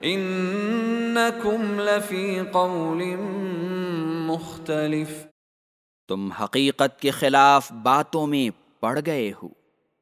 Income لفی قول مختلف. تم حقیقت کے خلاف باتوں میں پڑ گئے ہو۔